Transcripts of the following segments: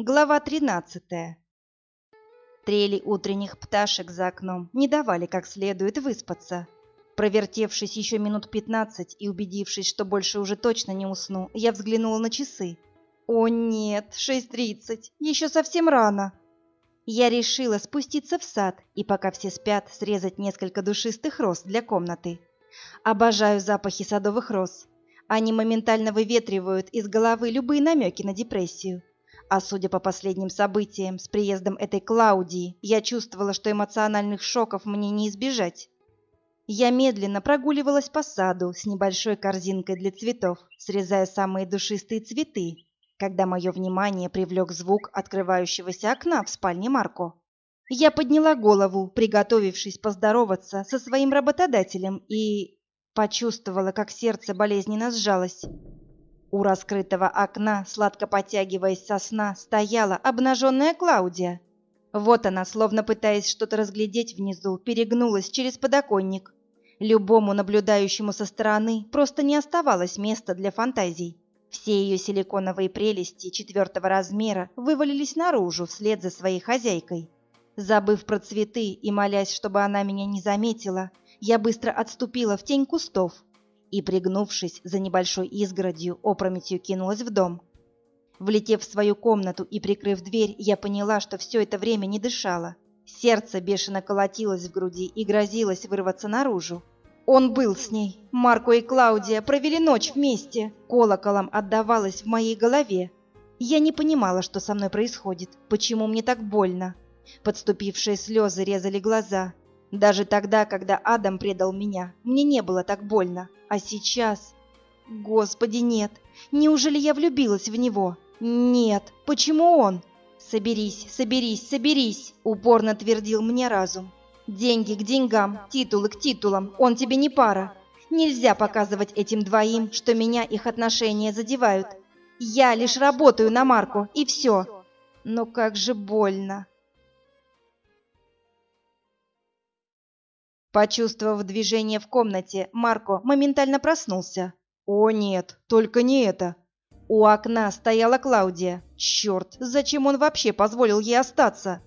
Глава 13. Трели утренних пташек за окном не давали как следует выспаться. Провертевшись еще минут пятнадцать и убедившись, что больше уже точно не усну, я взглянула на часы. О нет, шесть тридцать, еще совсем рано. Я решила спуститься в сад и, пока все спят, срезать несколько душистых роз для комнаты. Обожаю запахи садовых роз. Они моментально выветривают из головы любые намеки на депрессию. А судя по последним событиям, с приездом этой Клаудии, я чувствовала, что эмоциональных шоков мне не избежать. Я медленно прогуливалась по саду с небольшой корзинкой для цветов, срезая самые душистые цветы, когда мое внимание привлек звук открывающегося окна в спальне Марко. Я подняла голову, приготовившись поздороваться со своим работодателем, и почувствовала, как сердце болезненно сжалось. У раскрытого окна, сладко потягиваясь со сна, стояла обнаженная Клаудия. Вот она, словно пытаясь что-то разглядеть внизу, перегнулась через подоконник. Любому наблюдающему со стороны просто не оставалось места для фантазий. Все ее силиконовые прелести четвертого размера вывалились наружу вслед за своей хозяйкой. Забыв про цветы и молясь, чтобы она меня не заметила, я быстро отступила в тень кустов, и, пригнувшись за небольшой изгородью, опрометью кинулась в дом. Влетев в свою комнату и прикрыв дверь, я поняла, что все это время не дышала. Сердце бешено колотилось в груди и грозилось вырваться наружу. Он был с ней. Марко и Клаудия провели ночь вместе. Колоколом отдавалось в моей голове. Я не понимала, что со мной происходит, почему мне так больно. Подступившие слезы резали глаза. Даже тогда, когда Адам предал меня, мне не было так больно. А сейчас... Господи, нет. Неужели я влюбилась в него? Нет. Почему он? Соберись, соберись, соберись, упорно твердил мне разум. Деньги к деньгам, титулы к титулам. Он тебе не пара. Нельзя показывать этим двоим, что меня их отношения задевают. Я лишь работаю на Марку, и все. Но как же больно. Почувствовав движение в комнате, Марко моментально проснулся. «О нет, только не это!» У окна стояла Клаудия. Черт, зачем он вообще позволил ей остаться?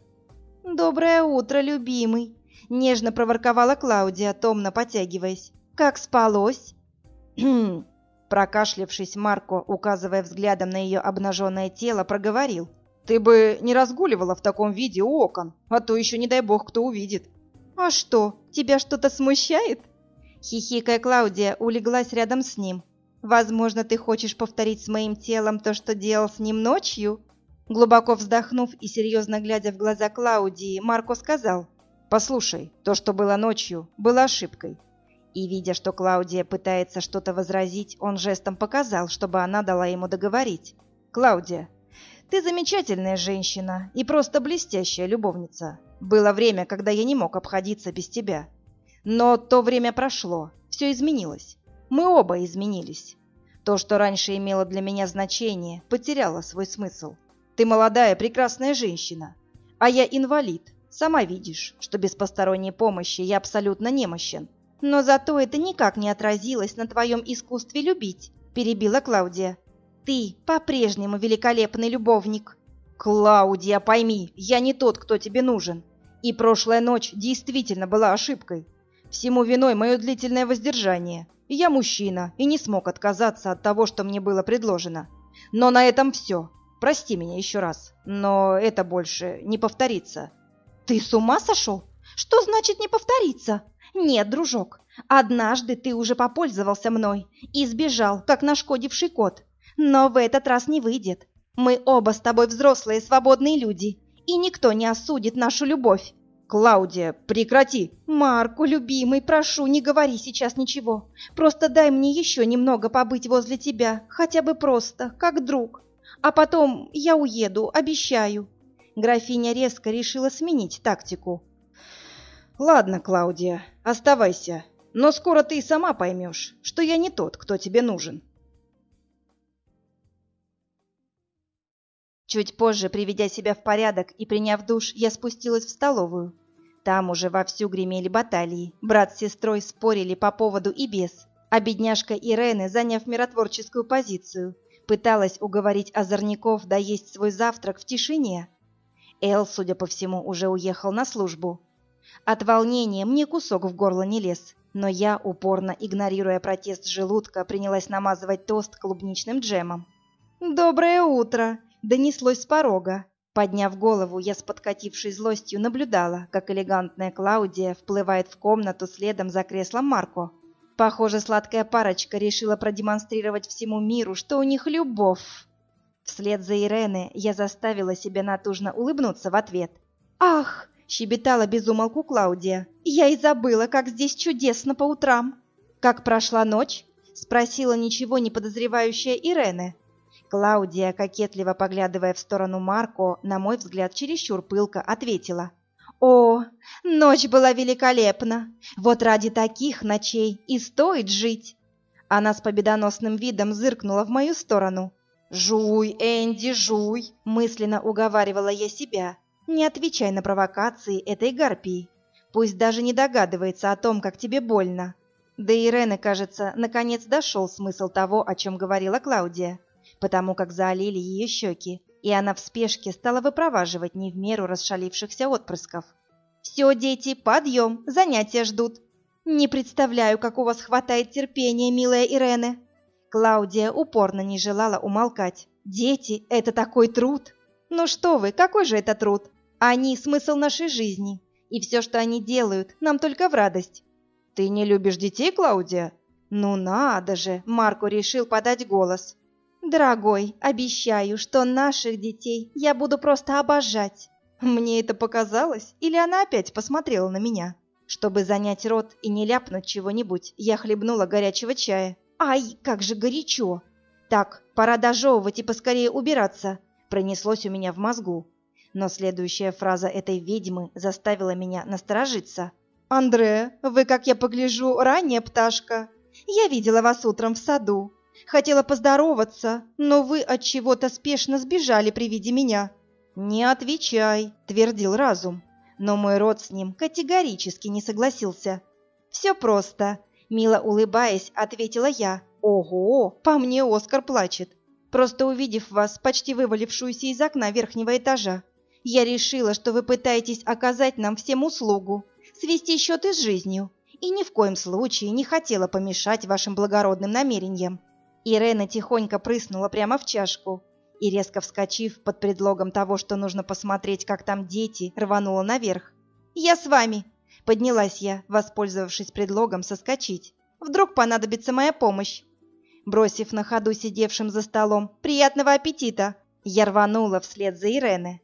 «Доброе утро, любимый!» Нежно проворковала Клаудия, томно потягиваясь. «Как спалось?» Прокашлявшись, Марко, указывая взглядом на ее обнаженное тело, проговорил. «Ты бы не разгуливала в таком виде у окон, а то еще, не дай бог, кто увидит». «А что, тебя что-то смущает?» Хихикая Клаудия улеглась рядом с ним. «Возможно, ты хочешь повторить с моим телом то, что делал с ним ночью?» Глубоко вздохнув и серьезно глядя в глаза Клаудии, Марко сказал, «Послушай, то, что было ночью, было ошибкой». И, видя, что Клаудия пытается что-то возразить, он жестом показал, чтобы она дала ему договорить. «Клаудия, ты замечательная женщина и просто блестящая любовница. Было время, когда я не мог обходиться без тебя. Но то время прошло, все изменилось. Мы оба изменились. То, что раньше имело для меня значение, потеряло свой смысл. Ты молодая, прекрасная женщина, а я инвалид. Сама видишь, что без посторонней помощи я абсолютно немощен. Но зато это никак не отразилось на твоем искусстве любить, перебила Клаудия. Ты по-прежнему великолепный любовник. Клаудия, пойми, я не тот, кто тебе нужен. И прошлая ночь действительно была ошибкой. Всему виной мое длительное воздержание. Я мужчина и не смог отказаться от того, что мне было предложено. Но на этом все. Прости меня еще раз, но это больше не повторится. Ты с ума сошел? Что значит не повторится? Нет, дружок, однажды ты уже попользовался мной и сбежал, как нашкодивший кот. Но в этот раз не выйдет. Мы оба с тобой взрослые свободные люди, и никто не осудит нашу любовь. Клаудия, прекрати. Марку, любимый, прошу, не говори сейчас ничего. Просто дай мне еще немного побыть возле тебя, хотя бы просто, как друг. А потом я уеду, обещаю. Графиня резко решила сменить тактику. Ладно, Клаудия, оставайся. Но скоро ты и сама поймешь, что я не тот, кто тебе нужен. Чуть позже, приведя себя в порядок и приняв душ, я спустилась в столовую. Там уже вовсю гремели баталии. Брат с сестрой спорили по поводу и без. А бедняжка Ирены, заняв миротворческую позицию, пыталась уговорить озорников доесть свой завтрак в тишине. Эл, судя по всему, уже уехал на службу. От волнения мне кусок в горло не лез, но я, упорно игнорируя протест желудка, принялась намазывать тост клубничным джемом. «Доброе утро!» — донеслось с порога. Подняв голову, я с подкатившей злостью наблюдала, как элегантная Клаудия вплывает в комнату следом за креслом Марко. Похоже, сладкая парочка решила продемонстрировать всему миру, что у них любовь. Вслед за Иреной я заставила себя натужно улыбнуться в ответ. «Ах!» — щебетала безумолку Клаудия. «Я и забыла, как здесь чудесно по утрам!» «Как прошла ночь?» — спросила ничего не подозревающая Ирена. Клаудия, кокетливо поглядывая в сторону Марко, на мой взгляд, чересчур пылко ответила. «О, ночь была великолепна! Вот ради таких ночей и стоит жить!» Она с победоносным видом зыркнула в мою сторону. «Жуй, Энди, жуй!» — мысленно уговаривала я себя. «Не отвечай на провокации этой гарпии. Пусть даже не догадывается о том, как тебе больно». Да и Рене, кажется, наконец дошел смысл того, о чем говорила Клаудия, потому как заолели ее щеки, и она в спешке стала выпроваживать не в меру расшалившихся отпрысков. «Все, дети, подъем, занятия ждут». «Не представляю, как у вас хватает терпения, милая Ирене», Клаудия упорно не желала умолкать. «Дети — это такой труд!» «Ну что вы, какой же это труд? Они — смысл нашей жизни, и все, что они делают, нам только в радость». «Ты не любишь детей, Клаудия?» «Ну надо же!» — Марко решил подать голос. «Дорогой, обещаю, что наших детей я буду просто обожать». Мне это показалось, или она опять посмотрела на меня? Чтобы занять рот и не ляпнуть чего-нибудь, я хлебнула горячего чая. Ай, как же горячо! Так, пора дожевывать и поскорее убираться, пронеслось у меня в мозгу. Но следующая фраза этой ведьмы заставила меня насторожиться. «Андре, вы, как я погляжу, ранняя пташка. Я видела вас утром в саду. Хотела поздороваться, но вы от чего-то спешно сбежали при виде меня». «Не отвечай», — твердил разум. Но мой род с ним категорически не согласился. «Все просто. Мило улыбаясь, ответила я. Ого, по мне Оскар плачет. Просто увидев вас, почти вывалившуюся из окна верхнего этажа, я решила, что вы пытаетесь оказать нам всем услугу, свести счеты с жизнью, и ни в коем случае не хотела помешать вашим благородным намерениям. Ирена тихонько прыснула прямо в чашку и, резко вскочив под предлогом того, что нужно посмотреть, как там дети, рванула наверх. «Я с вами!» Поднялась я, воспользовавшись предлогом соскочить. Вдруг понадобится моя помощь. Бросив на ходу сидевшим за столом «Приятного аппетита!» Я рванула вслед за Ирене.